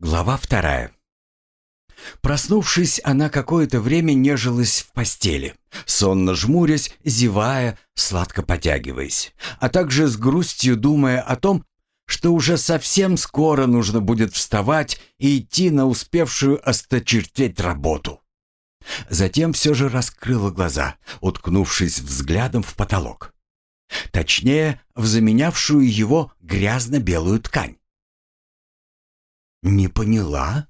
Глава вторая. Проснувшись, она какое-то время нежилась в постели, сонно жмурясь, зевая, сладко потягиваясь, а также с грустью думая о том, что уже совсем скоро нужно будет вставать и идти на успевшую осточертеть работу. Затем все же раскрыла глаза, уткнувшись взглядом в потолок. Точнее, в заменявшую его грязно-белую ткань. «Не поняла?»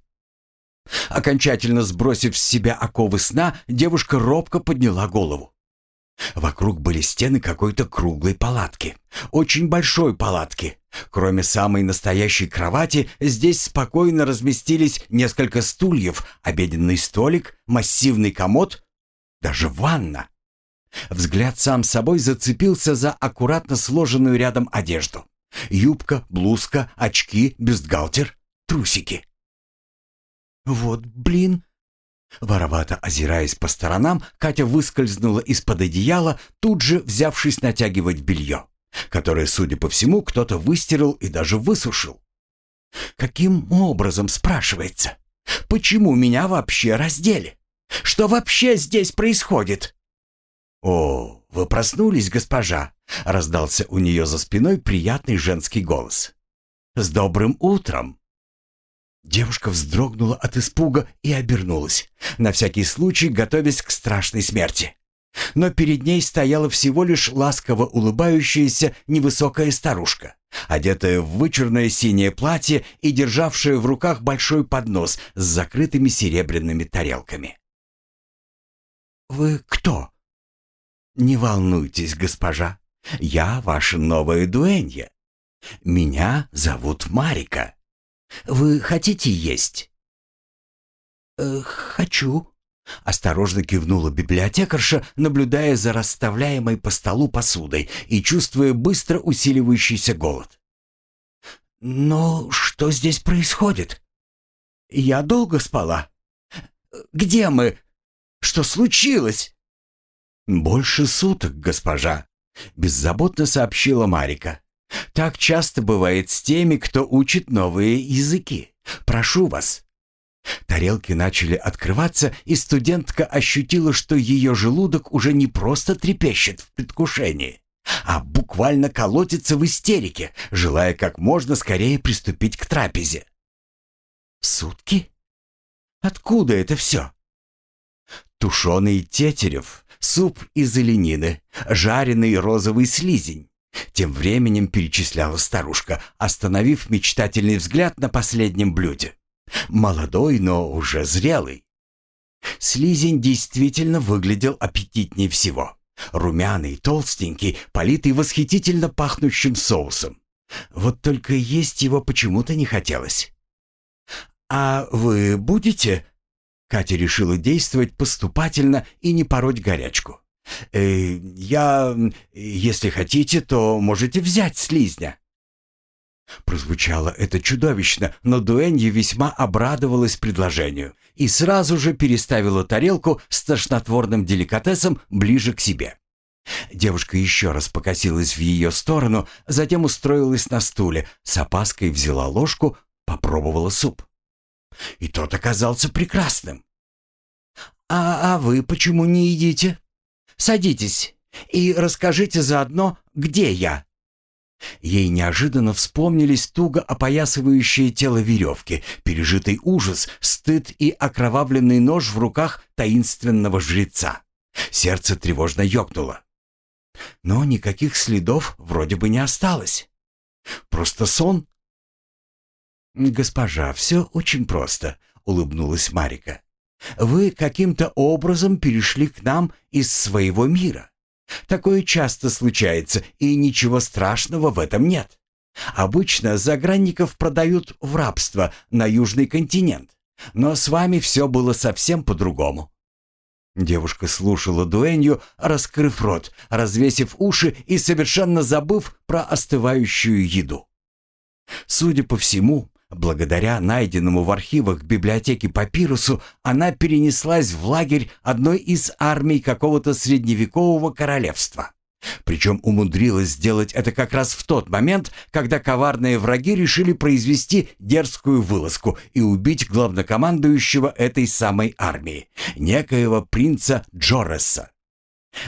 Окончательно сбросив с себя оковы сна, девушка робко подняла голову. Вокруг были стены какой-то круглой палатки. Очень большой палатки. Кроме самой настоящей кровати, здесь спокойно разместились несколько стульев, обеденный столик, массивный комод, даже ванна. Взгляд сам собой зацепился за аккуратно сложенную рядом одежду. Юбка, блузка, очки, бюстгальтер трусики. «Вот блин!» Воровато озираясь по сторонам, Катя выскользнула из-под одеяла, тут же взявшись натягивать белье, которое, судя по всему, кто-то выстирал и даже высушил. «Каким образом, спрашивается? Почему меня вообще раздели? Что вообще здесь происходит?» «О, вы проснулись, госпожа!» — раздался у нее за спиной приятный женский голос. «С добрым утром!» Девушка вздрогнула от испуга и обернулась, на всякий случай готовясь к страшной смерти. Но перед ней стояла всего лишь ласково улыбающаяся невысокая старушка, одетая в вычурное синее платье и державшая в руках большой поднос с закрытыми серебряными тарелками. «Вы кто?» «Не волнуйтесь, госпожа, я ваша новая дуэнья. Меня зовут Марика». Вы хотите есть?» э, «Хочу», — осторожно кивнула библиотекарша, наблюдая за расставляемой по столу посудой и чувствуя быстро усиливающийся голод. «Но что здесь происходит? Я долго спала? Где мы? Что случилось?» «Больше суток, госпожа», — беззаботно сообщила Марика. Так часто бывает с теми, кто учит новые языки. Прошу вас». Тарелки начали открываться, и студентка ощутила, что ее желудок уже не просто трепещет в предвкушении, а буквально колотится в истерике, желая как можно скорее приступить к трапезе. «Сутки? Откуда это все?» Тушеный тетерев, суп из оленины, жареный розовый слизень, тем временем перечисляла старушка, остановив мечтательный взгляд на последнем блюде. Молодой, но уже зрелый. Слизень действительно выглядел аппетитнее всего. Румяный, толстенький, политый восхитительно пахнущим соусом. Вот только есть его почему-то не хотелось. «А вы будете?» Катя решила действовать поступательно и не пороть горячку. Э, я, если хотите, то можете взять слизня». Прозвучало это чудовищно, но Дуэнья весьма обрадовалась предложению и сразу же переставила тарелку с тошнотворным деликатесом ближе к себе. Девушка еще раз покосилась в ее сторону, затем устроилась на стуле, с опаской взяла ложку, попробовала суп. И тот оказался прекрасным. «А, а вы почему не едите?» Садитесь и расскажите заодно, где я». Ей неожиданно вспомнились туго опоясывающие тело веревки, пережитый ужас, стыд и окровавленный нож в руках таинственного жреца. Сердце тревожно ёкнуло. Но никаких следов вроде бы не осталось. Просто сон. «Госпожа, все очень просто», — улыбнулась Марика. Вы каким-то образом перешли к нам из своего мира. Такое часто случается, и ничего страшного в этом нет. Обычно загранников продают в рабство на Южный континент, но с вами все было совсем по-другому». Девушка слушала дуэнью, раскрыв рот, развесив уши и совершенно забыв про остывающую еду. Судя по всему, Благодаря найденному в архивах библиотеки папирусу она перенеслась в лагерь одной из армий какого-то средневекового королевства. Причем умудрилась сделать это как раз в тот момент, когда коварные враги решили произвести дерзкую вылазку и убить главнокомандующего этой самой армии, некоего принца Джорреса.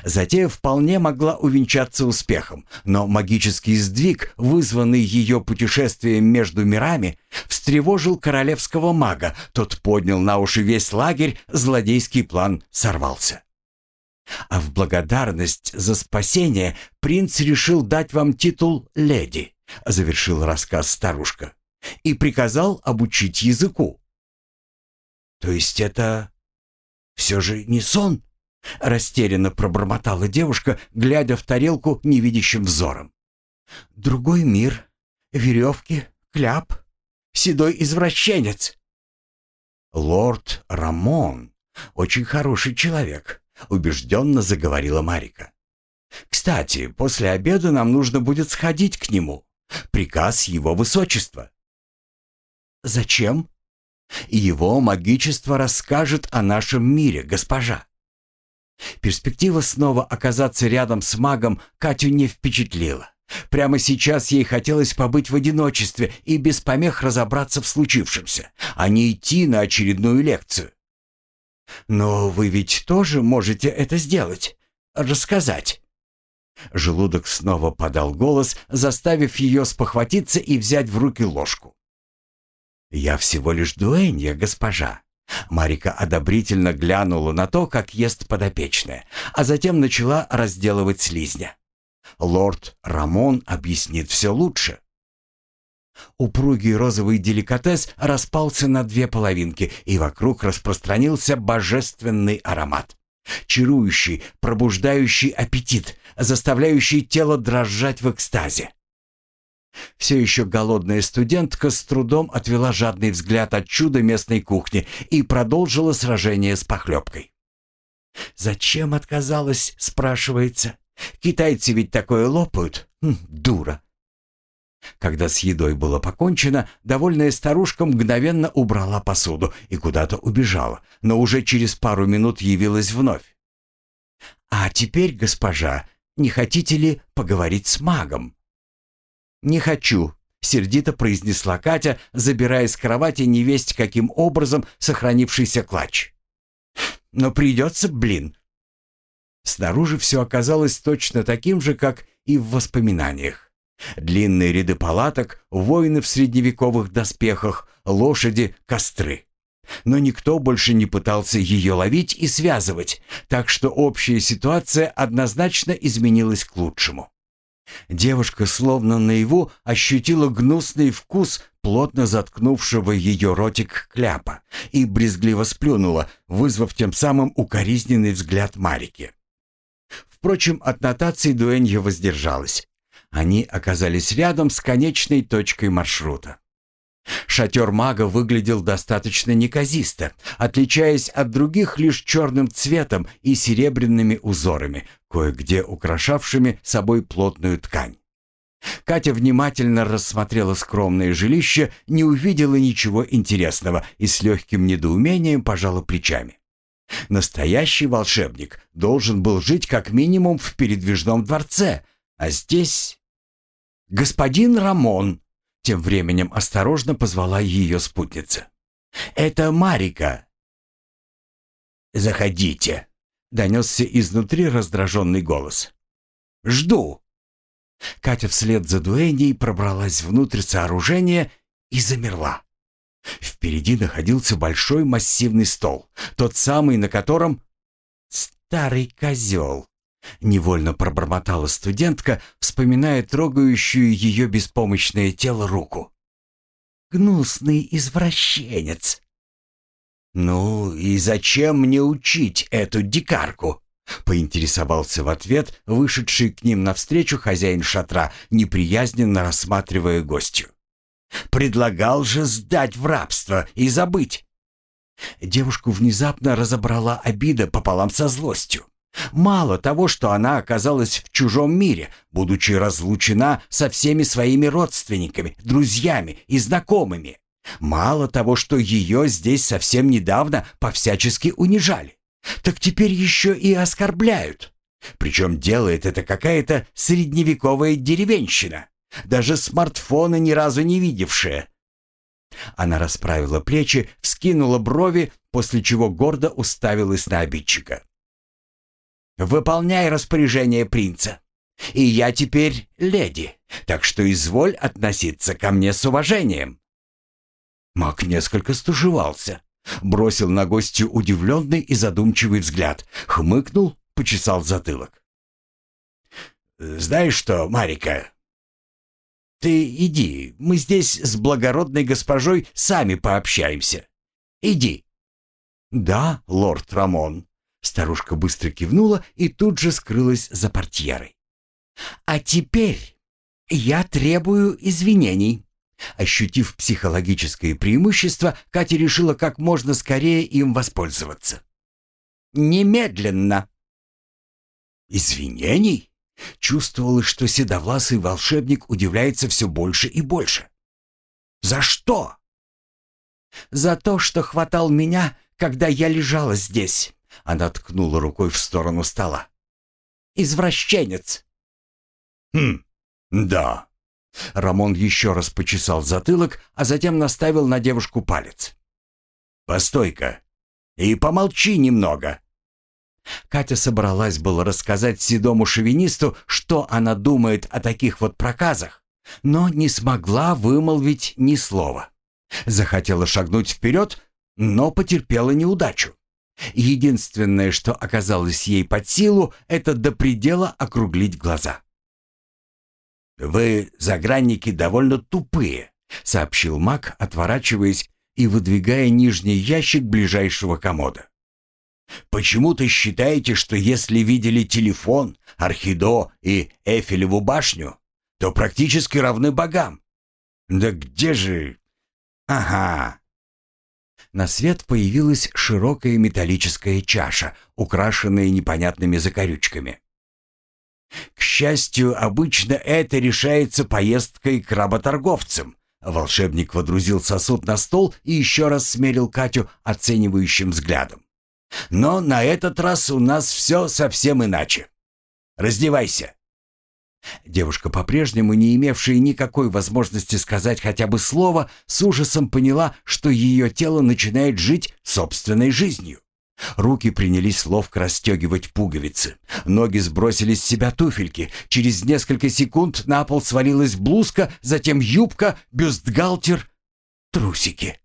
Затея вполне могла увенчаться успехом, но магический сдвиг, вызванный ее путешествием между мирами, встревожил королевского мага, тот поднял на уши весь лагерь, злодейский план сорвался. А в благодарность за спасение принц решил дать вам титул леди, завершил рассказ старушка, и приказал обучить языку. То есть это все же не сон? Растерянно пробормотала девушка, глядя в тарелку невидящим взором. Другой мир, веревки, кляп, седой извращенец. Лорд Рамон очень хороший человек, убежденно заговорила Марика. Кстати, после обеда нам нужно будет сходить к нему. Приказ его высочества. Зачем? Его магичество расскажет о нашем мире, госпожа. Перспектива снова оказаться рядом с магом Катю не впечатлила. Прямо сейчас ей хотелось побыть в одиночестве и без помех разобраться в случившемся, а не идти на очередную лекцию. «Но вы ведь тоже можете это сделать. Рассказать». Желудок снова подал голос, заставив ее спохватиться и взять в руки ложку. «Я всего лишь дуэнья, госпожа». Марика одобрительно глянула на то, как ест подопечная, а затем начала разделывать слизня. Лорд Рамон объяснит все лучше. Упругий розовый деликатес распался на две половинки, и вокруг распространился божественный аромат. Чарующий, пробуждающий аппетит, заставляющий тело дрожать в экстазе. Все еще голодная студентка с трудом отвела жадный взгляд от чуда местной кухни и продолжила сражение с похлебкой. «Зачем отказалась?» — спрашивается. «Китайцы ведь такое лопают. Хм, дура!» Когда с едой было покончено, довольная старушка мгновенно убрала посуду и куда-то убежала, но уже через пару минут явилась вновь. «А теперь, госпожа, не хотите ли поговорить с магом?» «Не хочу», — сердито произнесла Катя, забирая с кровати невесть каким образом сохранившийся клатч. «Но придется, блин». Снаружи все оказалось точно таким же, как и в воспоминаниях. Длинные ряды палаток, воины в средневековых доспехах, лошади, костры. Но никто больше не пытался ее ловить и связывать, так что общая ситуация однозначно изменилась к лучшему. Девушка словно наяву ощутила гнусный вкус плотно заткнувшего ее ротик кляпа и брезгливо сплюнула, вызвав тем самым укоризненный взгляд Марики. Впрочем, от нотации Дуэнья воздержалась. Они оказались рядом с конечной точкой маршрута. Шатер мага выглядел достаточно неказисто, отличаясь от других лишь черным цветом и серебряными узорами, кое-где украшавшими собой плотную ткань. Катя внимательно рассмотрела скромное жилище, не увидела ничего интересного и с легким недоумением пожала плечами. Настоящий волшебник должен был жить как минимум в передвижном дворце, а здесь «Господин Рамон!» — тем временем осторожно позвала ее спутница. «Это Марика!» «Заходите!» — донесся изнутри раздраженный голос. «Жду!» Катя вслед за Дуэней пробралась внутрь сооружения и замерла. Впереди находился большой массивный стол, тот самый, на котором... Старый козел. Невольно пробормотала студентка, вспоминая трогающую ее беспомощное тело руку. «Гнусный извращенец!» «Ну и зачем мне учить эту дикарку?» Поинтересовался в ответ вышедший к ним навстречу хозяин шатра, неприязненно рассматривая гостью. «Предлагал же сдать в рабство и забыть!» Девушку внезапно разобрала обида пополам со злостью. Мало того, что она оказалась в чужом мире, будучи разлучена со всеми своими родственниками, друзьями и знакомыми. Мало того, что ее здесь совсем недавно повсячески унижали. Так теперь еще и оскорбляют. Причем делает это какая-то средневековая деревенщина, даже смартфона ни разу не видевшая. Она расправила плечи, вскинула брови, после чего гордо уставилась на обидчика. «Выполняй распоряжение принца. И я теперь леди, так что изволь относиться ко мне с уважением». Мак несколько стушевался, бросил на гостью удивленный и задумчивый взгляд, хмыкнул, почесал затылок. «Знаешь что, Марика, ты иди, мы здесь с благородной госпожой сами пообщаемся. Иди». «Да, лорд Рамон». Старушка быстро кивнула и тут же скрылась за портьерой. «А теперь я требую извинений». Ощутив психологическое преимущество, Катя решила как можно скорее им воспользоваться. «Немедленно!» «Извинений?» Чувствовалось, что седовласый волшебник удивляется все больше и больше. «За что?» «За то, что хватал меня, когда я лежала здесь», — она ткнула рукой в сторону стола. «Извращенец!» «Хм, да». Рамон еще раз почесал затылок, а затем наставил на девушку палец. «Постой-ка и помолчи немного». Катя собралась было рассказать седому шовинисту, что она думает о таких вот проказах, но не смогла вымолвить ни слова. Захотела шагнуть вперед, но потерпела неудачу. Единственное, что оказалось ей под силу, это до предела округлить глаза. «Вы, загранники, довольно тупые», — сообщил маг, отворачиваясь и выдвигая нижний ящик ближайшего комода. «Почему ты считаете, что если видели телефон, Архидо и Эфелеву башню, то практически равны богам? Да где же... Ага, на свет появилась широкая металлическая чаша, украшенная непонятными закорючками. К счастью, обычно это решается поездкой к работорговцам. Волшебник водрузил сосуд на стол и еще раз смерил Катю оценивающим взглядом. Но на этот раз у нас все совсем иначе. Раздевайся. Девушка, по-прежнему не имевшая никакой возможности сказать хотя бы слово, с ужасом поняла, что ее тело начинает жить собственной жизнью. Руки принялись ловко расстегивать пуговицы. Ноги сбросили с себя туфельки. Через несколько секунд на пол свалилась блузка, затем юбка, бюстгальтер, трусики.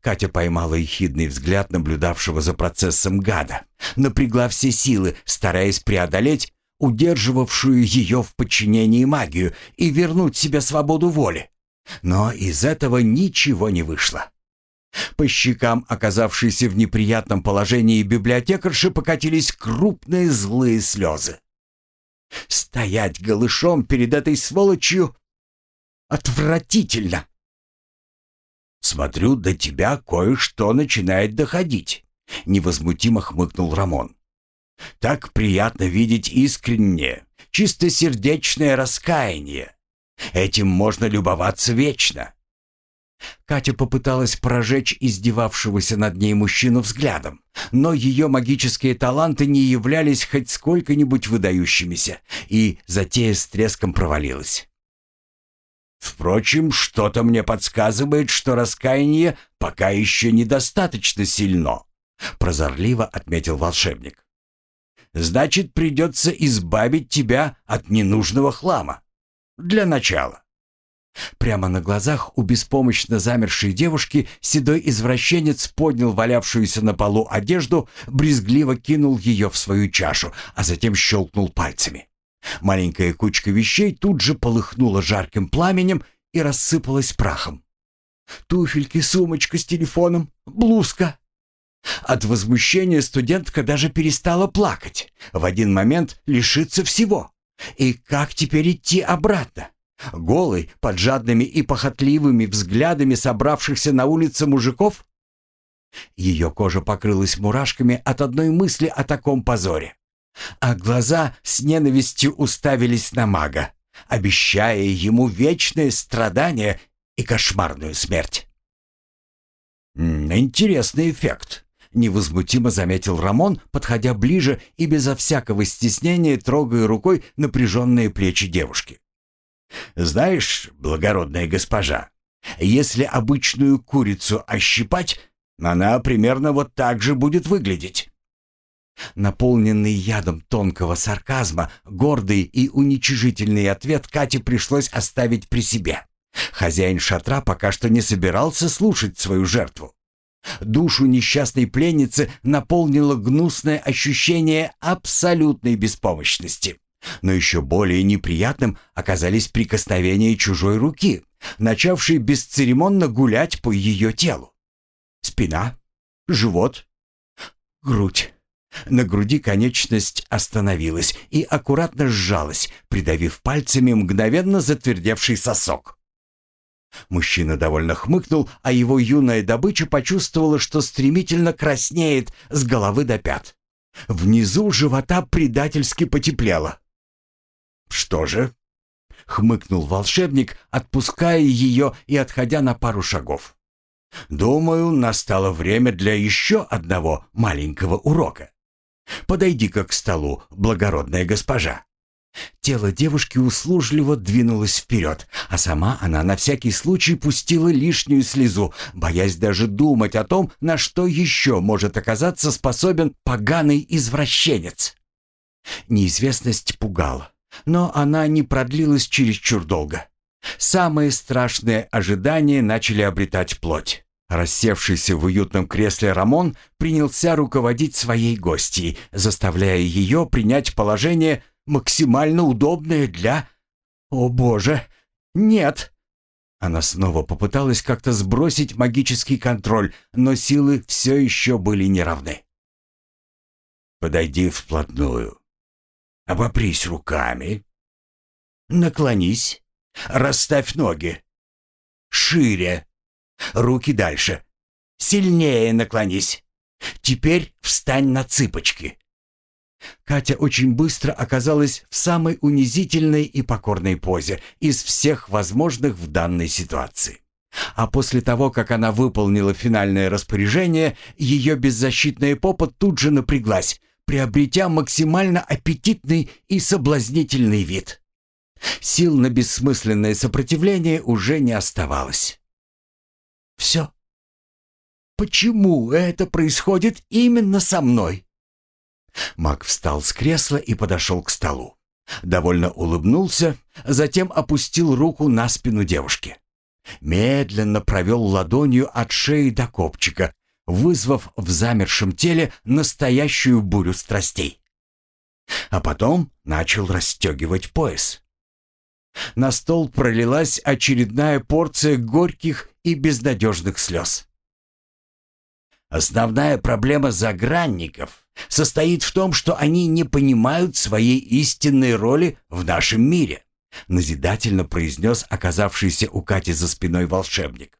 Катя поймала ехидный взгляд наблюдавшего за процессом гада. Напрягла все силы, стараясь преодолеть удерживавшую ее в подчинении магию, и вернуть себе свободу воли. Но из этого ничего не вышло. По щекам, оказавшейся в неприятном положении библиотекарши, покатились крупные злые слезы. Стоять голышом перед этой сволочью отвратительно. «Смотрю, до тебя кое-что начинает доходить», — невозмутимо хмыкнул Рамон. Так приятно видеть искреннее, чистосердечное раскаяние. Этим можно любоваться вечно. Катя попыталась прожечь издевавшегося над ней мужчину взглядом, но ее магические таланты не являлись хоть сколько-нибудь выдающимися, и затея с треском провалилась. «Впрочем, что-то мне подсказывает, что раскаяние пока еще недостаточно сильно», прозорливо отметил волшебник. Значит, придется избавить тебя от ненужного хлама. Для начала. Прямо на глазах у беспомощно замершей девушки седой извращенец поднял валявшуюся на полу одежду, брезгливо кинул ее в свою чашу, а затем щелкнул пальцами. Маленькая кучка вещей тут же полыхнула жарким пламенем и рассыпалась прахом. Туфельки, сумочка с телефоном, блузка. От возмущения студентка даже перестала плакать. В один момент лишиться всего. И как теперь идти обратно? Голый, под жадными и похотливыми взглядами собравшихся на улице мужиков? Ее кожа покрылась мурашками от одной мысли о таком позоре. А глаза с ненавистью уставились на мага, обещая ему вечное страдание и кошмарную смерть. «Интересный эффект», невозмутимо заметил Рамон, подходя ближе и безо всякого стеснения трогая рукой напряженные плечи девушки. «Знаешь, благородная госпожа, если обычную курицу ощипать, она примерно вот так же будет выглядеть». Наполненный ядом тонкого сарказма, гордый и уничижительный ответ Кате пришлось оставить при себе. Хозяин шатра пока что не собирался слушать свою жертву. Душу несчастной пленницы наполнило гнусное ощущение абсолютной беспомощности. Но еще более неприятным оказались прикосновения чужой руки, начавшей бесцеремонно гулять по ее телу. Спина, живот, грудь. На груди конечность остановилась и аккуратно сжалась, придавив пальцами мгновенно затвердевший сосок. Мужчина довольно хмыкнул, а его юная добыча почувствовала, что стремительно краснеет с головы до пят. Внизу живота предательски потеплело. «Что же?» — хмыкнул волшебник, отпуская ее и отходя на пару шагов. «Думаю, настало время для еще одного маленького урока. Подойди-ка к столу, благородная госпожа». Тело девушки услужливо двинулось вперед, а сама она на всякий случай пустила лишнюю слезу, боясь даже думать о том, на что еще может оказаться способен поганый извращенец. Неизвестность пугала, но она не продлилась чересчур долго. Самые страшные ожидания начали обретать плоть. Рассевшийся в уютном кресле Рамон принялся руководить своей гостьей, заставляя ее принять положение максимально удобное для... О боже, нет! Она снова попыталась как-то сбросить магический контроль, но силы все еще были неравны. «Подойди вплотную. Обопрись руками. Наклонись. Расставь ноги. Шире. Руки дальше. Сильнее наклонись. Теперь встань на цыпочки. Катя очень быстро оказалась в самой унизительной и покорной позе из всех возможных в данной ситуации. А после того, как она выполнила финальное распоряжение, ее беззащитная попа тут же напряглась, приобретя максимально аппетитный и соблазнительный вид. Сил на бессмысленное сопротивление уже не оставалось. Все. Почему это происходит именно со мной? Мак встал с кресла и подошел к столу. Довольно улыбнулся, затем опустил руку на спину девушки. Медленно провел ладонью от шеи до копчика, вызвав в замершем теле настоящую бурю страстей. А потом начал расстегивать пояс. На стол пролилась очередная порция горьких и безнадежных слез. Основная проблема загранников состоит в том, что они не понимают своей истинной роли в нашем мире, назидательно произнес оказавшийся у Кати за спиной волшебник.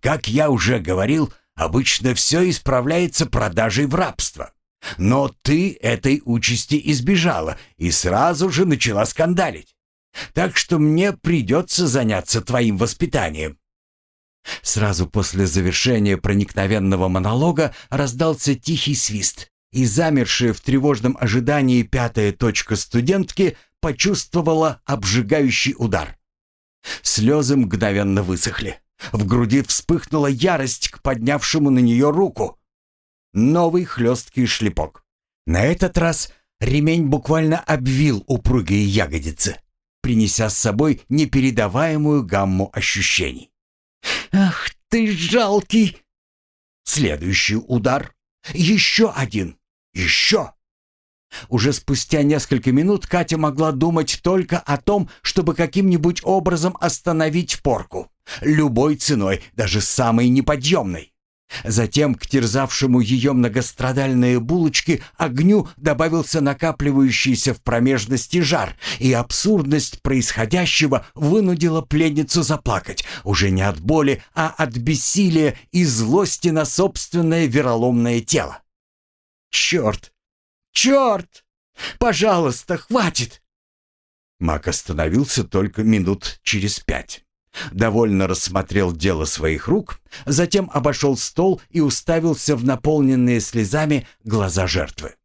Как я уже говорил, обычно все исправляется продажей в рабство. Но ты этой участи избежала и сразу же начала скандалить. Так что мне придется заняться твоим воспитанием. Сразу после завершения проникновенного монолога раздался тихий свист, и замершая в тревожном ожидании пятая точка студентки почувствовала обжигающий удар. Слезы мгновенно высохли. В груди вспыхнула ярость к поднявшему на нее руку. Новый хлесткий шлепок. На этот раз ремень буквально обвил упругие ягодицы, принеся с собой непередаваемую гамму ощущений. «Ах ты жалкий!» Следующий удар. Еще один. Еще. Уже спустя несколько минут Катя могла думать только о том, чтобы каким-нибудь образом остановить порку. Любой ценой, даже самой неподъемной. Затем к терзавшему ее многострадальные булочки огню добавился накапливающийся в промежности жар, и абсурдность происходящего вынудила пленницу заплакать, уже не от боли, а от бессилия и злости на собственное вероломное тело. «Черт! Черт! Пожалуйста, хватит!» Мак остановился только минут через пять. довольно рассмотрел дело своих рук, затем обошел стол и уставился в наполненные слезами глаза жертвы.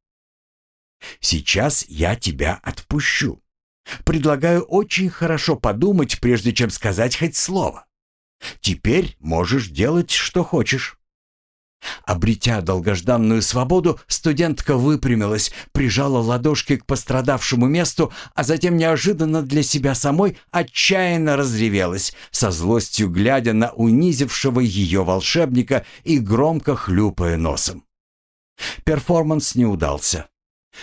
«Сейчас я тебя отпущу. Предлагаю очень хорошо подумать, прежде чем сказать хоть слово. Теперь можешь делать, что хочешь». Обретя долгожданную свободу, студентка выпрямилась, прижала ладошки к пострадавшему месту, а затем неожиданно для себя самой отчаянно разревелась, со злостью глядя на унизившего ее волшебника и громко хлюпая носом. Перформанс не удался.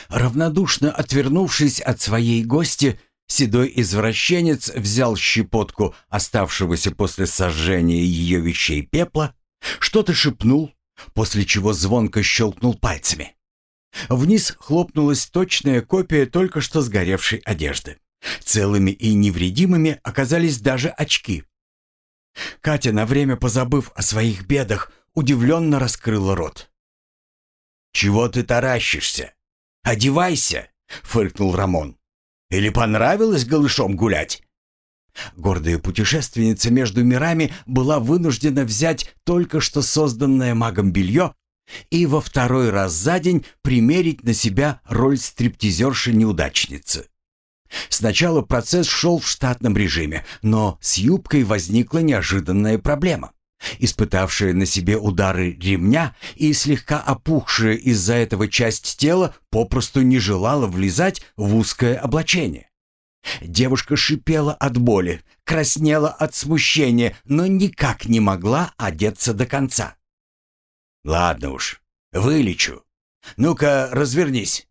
Равнодушно отвернувшись от своей гости, седой извращенец взял щепотку оставшегося после сожжения ее вещей пепла, что-то шепнул, после чего звонко щелкнул пальцами. Вниз хлопнулась точная копия только что сгоревшей одежды. Целыми и невредимыми оказались даже очки. Катя, на время позабыв о своих бедах, удивленно раскрыла рот. «Чего ты таращишься? Одевайся!» — фыркнул Рамон. «Или понравилось голышом гулять?» Гордая путешественница между мирами была вынуждена взять только что созданное магом белье и во второй раз за день примерить на себя роль стриптизерши-неудачницы. Сначала процесс шел в штатном режиме, но с юбкой возникла неожиданная проблема. Испытавшая на себе удары ремня и слегка опухшая из-за этого часть тела попросту не желала влезать в узкое облачение. Девушка шипела от боли, краснела от смущения, но никак не могла одеться до конца. «Ладно уж, вылечу. Ну-ка, развернись».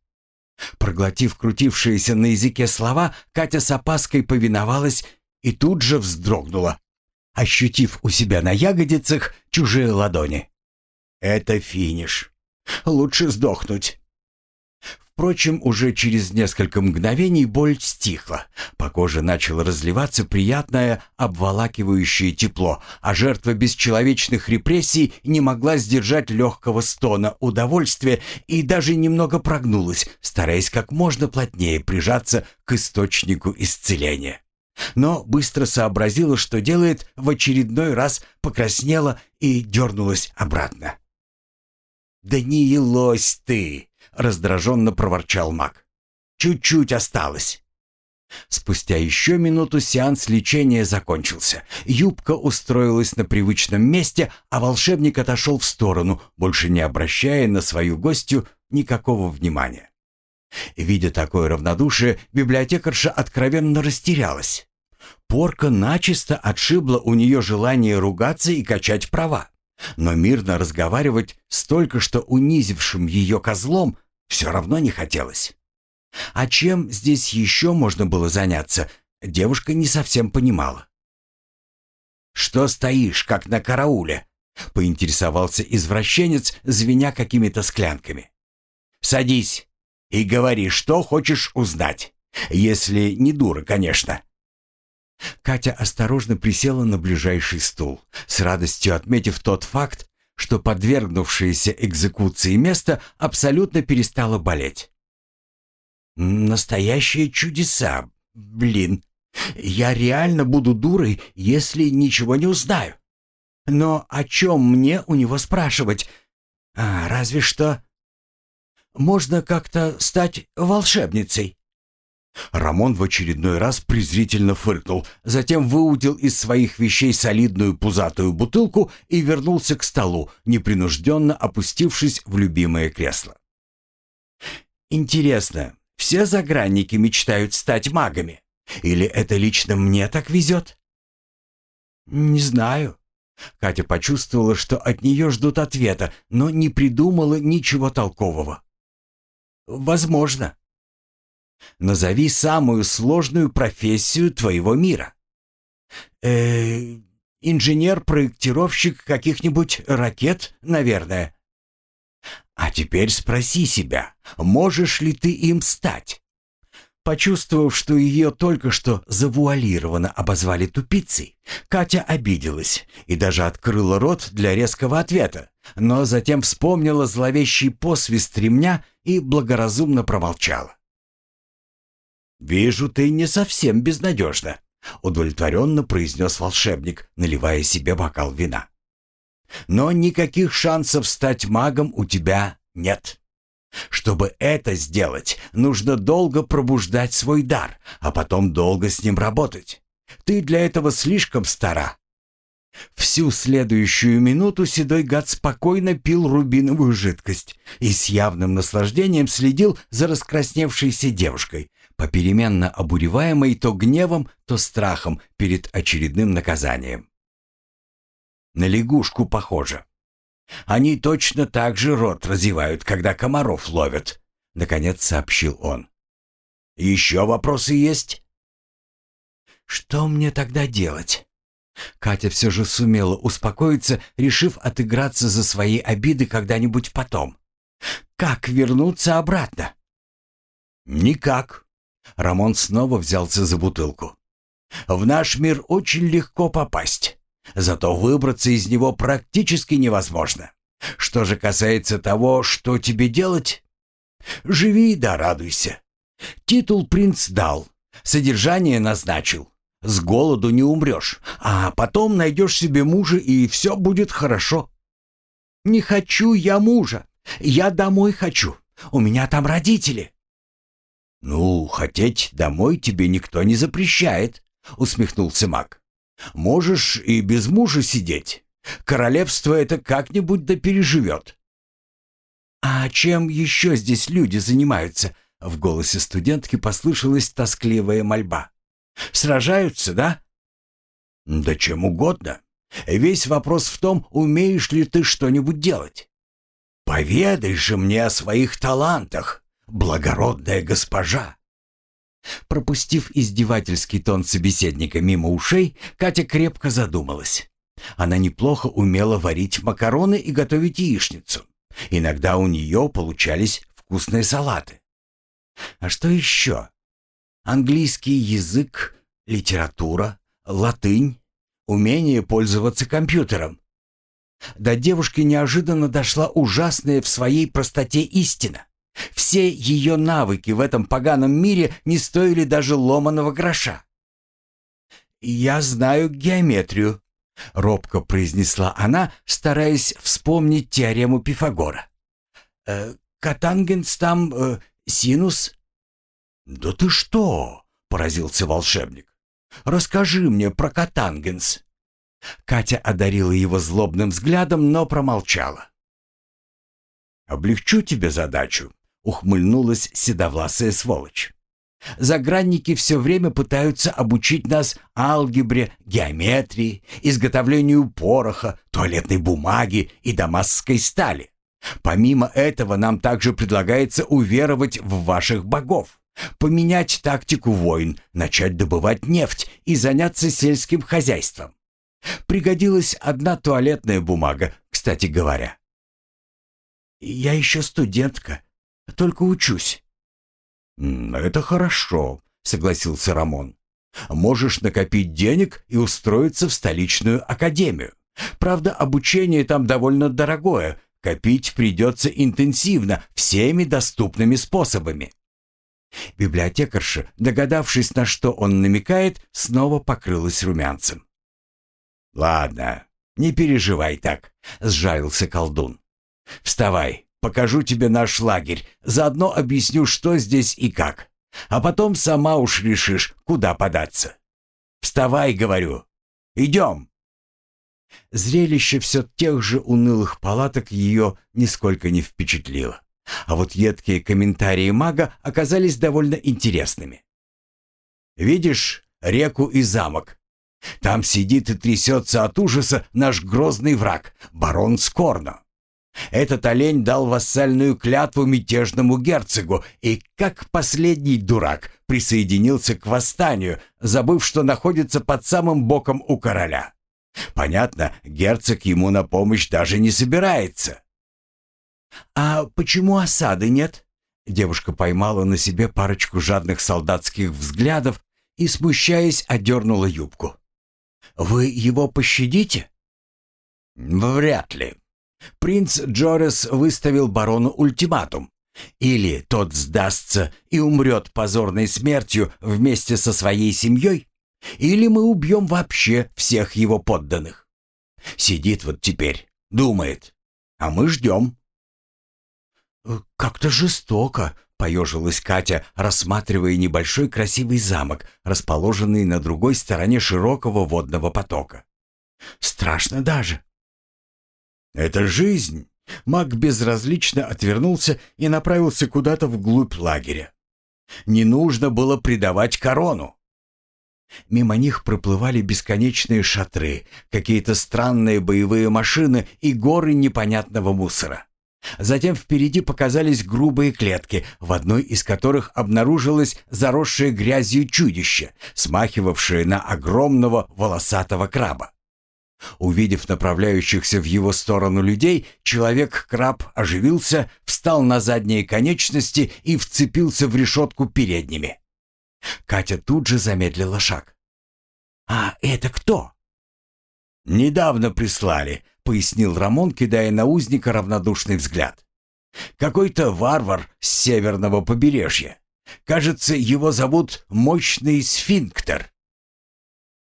Проглотив крутившиеся на языке слова, Катя с опаской повиновалась и тут же вздрогнула, ощутив у себя на ягодицах чужие ладони. «Это финиш. Лучше сдохнуть». Впрочем, уже через несколько мгновений боль стихла. По коже начало разливаться приятное обволакивающее тепло, а жертва бесчеловечных репрессий не могла сдержать легкого стона удовольствия и даже немного прогнулась, стараясь как можно плотнее прижаться к источнику исцеления. Но быстро сообразила, что делает, в очередной раз покраснела и дернулась обратно. «Да не елось ты!» — раздраженно проворчал маг. «Чуть-чуть осталось». Спустя еще минуту сеанс лечения закончился. Юбка устроилась на привычном месте, а волшебник отошел в сторону, больше не обращая на свою гостью никакого внимания. Видя такое равнодушие, библиотекарша откровенно растерялась. Порка начисто отшибла у нее желание ругаться и качать права. Но мирно разговаривать с только что унизившим ее козлом все равно не хотелось. А чем здесь еще можно было заняться, девушка не совсем понимала. «Что стоишь, как на карауле?» — поинтересовался извращенец, звеня какими-то склянками. «Садись и говори, что хочешь узнать. Если не дура, конечно». Катя осторожно присела на ближайший стул, с радостью отметив тот факт, что подвергнувшееся экзекуции место абсолютно перестало болеть. «Настоящие чудеса, блин! Я реально буду дурой, если ничего не узнаю. Но о чем мне у него спрашивать? А, разве что... Можно как-то стать волшебницей?» Рамон в очередной раз презрительно фыркнул, затем выудил из своих вещей солидную пузатую бутылку и вернулся к столу, непринужденно опустившись в любимое кресло. «Интересно, все загранники мечтают стать магами? Или это лично мне так везет?» «Не знаю». Катя почувствовала, что от нее ждут ответа, но не придумала ничего толкового. «Возможно». Назови самую сложную профессию твоего мира. Э, инженер-проектировщик каких-нибудь ракет, наверное. А теперь спроси себя, можешь ли ты им стать? Почувствовав, что ее только что завуалированно обозвали тупицей, Катя обиделась и даже открыла рот для резкого ответа, но затем вспомнила зловещий посвист ремня и благоразумно промолчала. «Вижу, ты не совсем безнадежна», — удовлетворенно произнес волшебник, наливая себе бокал вина. «Но никаких шансов стать магом у тебя нет. Чтобы это сделать, нужно долго пробуждать свой дар, а потом долго с ним работать. Ты для этого слишком стара». Всю следующую минуту седой гад спокойно пил рубиновую жидкость и с явным наслаждением следил за раскрасневшейся девушкой, попеременно обуреваемой то гневом, то страхом перед очередным наказанием. На лягушку похоже. Они точно так же рот разевают, когда комаров ловят, наконец сообщил он. Еще вопросы есть? Что мне тогда делать? Катя все же сумела успокоиться, решив отыграться за свои обиды когда-нибудь потом. Как вернуться обратно? Никак. Рамон снова взялся за бутылку. В наш мир очень легко попасть. Зато выбраться из него практически невозможно. Что же касается того, что тебе делать? Живи да радуйся. Титул принц дал, содержание назначил. С голоду не умрешь, а потом найдешь себе мужа, и все будет хорошо. Не хочу я мужа, я домой хочу. У меня там родители. Ну, хотеть домой тебе никто не запрещает, усмехнулся маг. Можешь и без мужа сидеть. Королевство это как-нибудь да переживет. А чем еще здесь люди занимаются? В голосе студентки послышалась тоскливая мольба. Сражаются, да? Да чем угодно. Весь вопрос в том, умеешь ли ты что-нибудь делать. Поведай же мне о своих талантах, благородная госпожа. Пропустив издевательский тон собеседника мимо ушей, Катя крепко задумалась. Она неплохо умела варить макароны и готовить яичницу. Иногда у нее получались вкусные салаты. А что еще? Английский язык, литература, латынь, умение пользоваться компьютером. До девушки неожиданно дошла ужасная в своей простоте истина. Все ее навыки в этом поганом мире не стоили даже ломаного гроша. «Я знаю геометрию», — робко произнесла она, стараясь вспомнить теорему Пифагора. «Э, «Катангенс там э, синус?» «Да ты что?» — поразился волшебник. «Расскажи мне про катангенс». Катя одарила его злобным взглядом, но промолчала. «Облегчу тебе задачу», ухмыльнулась седовласая сволочь. Загранники все время пытаются обучить нас алгебре, геометрии, изготовлению пороха, туалетной бумаги и дамасской стали. Помимо этого нам также предлагается уверовать в ваших богов, поменять тактику войн, начать добывать нефть и заняться сельским хозяйством. Пригодилась одна туалетная бумага, кстати говоря. «Я еще студентка», только учусь». «Это хорошо», — согласился Рамон. «Можешь накопить денег и устроиться в столичную академию. Правда, обучение там довольно дорогое, копить придется интенсивно, всеми доступными способами». Библиотекарша, догадавшись, на что он намекает, снова покрылась румянцем. «Ладно, не переживай так», — сжалился колдун. «Вставай, Покажу тебе наш лагерь, заодно объясню, что здесь и как. А потом сама уж решишь, куда податься. Вставай, говорю. Идем. Зрелище все тех же унылых палаток ее нисколько не впечатлило. А вот едкие комментарии мага оказались довольно интересными. «Видишь реку и замок? Там сидит и трясется от ужаса наш грозный враг, барон Скорно. Этот олень дал вассальную клятву мятежному герцогу и, как последний дурак, присоединился к восстанию, забыв, что находится под самым боком у короля. Понятно, герцог ему на помощь даже не собирается. «А почему осады нет?» Девушка поймала на себе парочку жадных солдатских взглядов и, смущаясь, одернула юбку. «Вы его пощадите?» «Вряд ли», Принц Джорес выставил барону ультиматум. Или тот сдастся и умрет позорной смертью вместе со своей семьей, Или мы убьем вообще всех его подданных. Сидит вот теперь, думает, а мы ждем». «Э, «Как-то жестоко», — поежилась Катя, рассматривая небольшой красивый замок, расположенный на другой стороне широкого водного потока. «Страшно даже». «Это жизнь!» Маг безразлично отвернулся и направился куда-то вглубь лагеря. Не нужно было предавать корону. Мимо них проплывали бесконечные шатры, какие-то странные боевые машины и горы непонятного мусора. Затем впереди показались грубые клетки, в одной из которых обнаружилось заросшее грязью чудище, смахивавшее на огромного волосатого краба. Увидев направляющихся в его сторону людей, человек-краб оживился, встал на задние конечности и вцепился в решетку передними. Катя тут же замедлила шаг. «А это кто?» «Недавно прислали», — пояснил Рамон, кидая на узника равнодушный взгляд. «Какой-то варвар с северного побережья. Кажется, его зовут Мощный Сфинктер».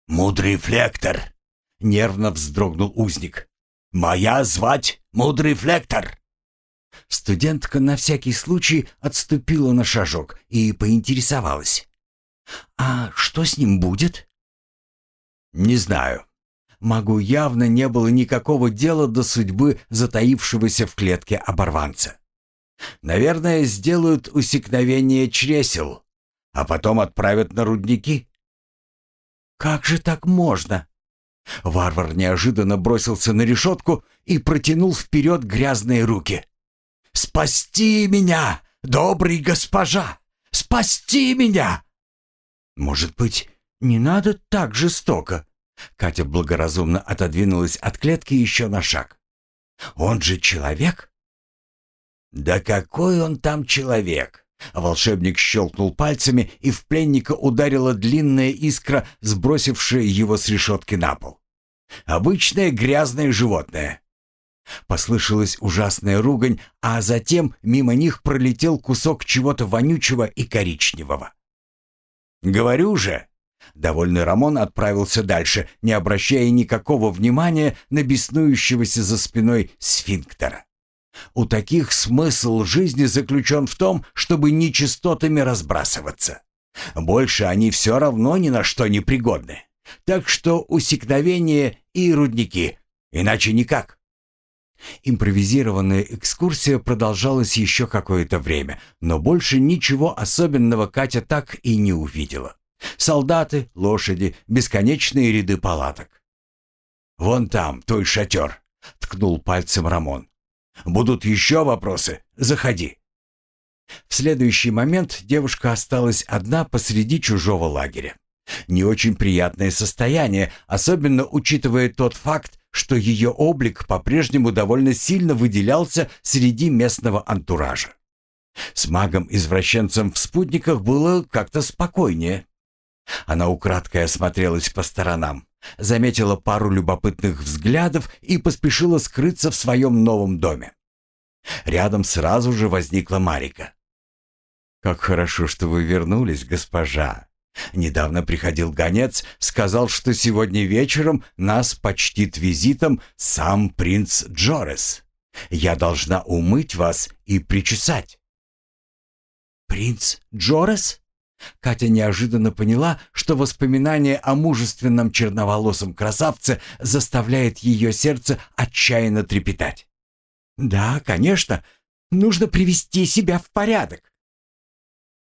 «Мудрый флектор», — нервно вздрогнул узник. «Моя звать Мудрый флектор». Студентка на всякий случай отступила на шажок и поинтересовалась. «А что с ним будет?» «Не знаю. Магу явно не было никакого дела до судьбы затаившегося в клетке оборванца. Наверное, сделают усекновение чресел, а потом отправят на рудники». «Как же так можно?» Варвар неожиданно бросился на решетку и протянул вперед грязные руки. «Спасти меня, добрый госпожа! Спасти меня!» «Может быть, не надо так жестоко?» Катя благоразумно отодвинулась от клетки еще на шаг. «Он же человек?» «Да какой он там человек?» Волшебник щелкнул пальцами, и в пленника ударила длинная искра, сбросившая его с решетки на пол. «Обычное грязное животное». Послышалась ужасная ругань, а затем мимо них пролетел кусок чего-то вонючего и коричневого. «Говорю же!» Довольный Рамон отправился дальше, не обращая никакого внимания на беснующегося за спиной сфинктера. У таких смысл жизни заключен в том, чтобы нечистотами разбрасываться. Больше они все равно ни на что не пригодны. Так что усекновение и рудники, иначе никак. Импровизированная экскурсия продолжалась еще какое-то время, но больше ничего особенного Катя так и не увидела. Солдаты, лошади, бесконечные ряды палаток. «Вон там, той шатер», — ткнул пальцем Рамон. «Будут еще вопросы? Заходи». В следующий момент девушка осталась одна посреди чужого лагеря. Не очень приятное состояние, особенно учитывая тот факт, что ее облик по-прежнему довольно сильно выделялся среди местного антуража. С магом-извращенцем в спутниках было как-то спокойнее. Она украдкой осмотрелась по сторонам, заметила пару любопытных взглядов и поспешила скрыться в своем новом доме. Рядом сразу же возникла Марика. «Как хорошо, что вы вернулись, госпожа!» Недавно приходил гонец, сказал, что сегодня вечером нас почтит визитом сам принц Джорес. Я должна умыть вас и причесать. «Принц Джорес?» Катя неожиданно поняла, что воспоминание о мужественном черноволосом красавце заставляет ее сердце отчаянно трепетать. «Да, конечно, нужно привести себя в порядок.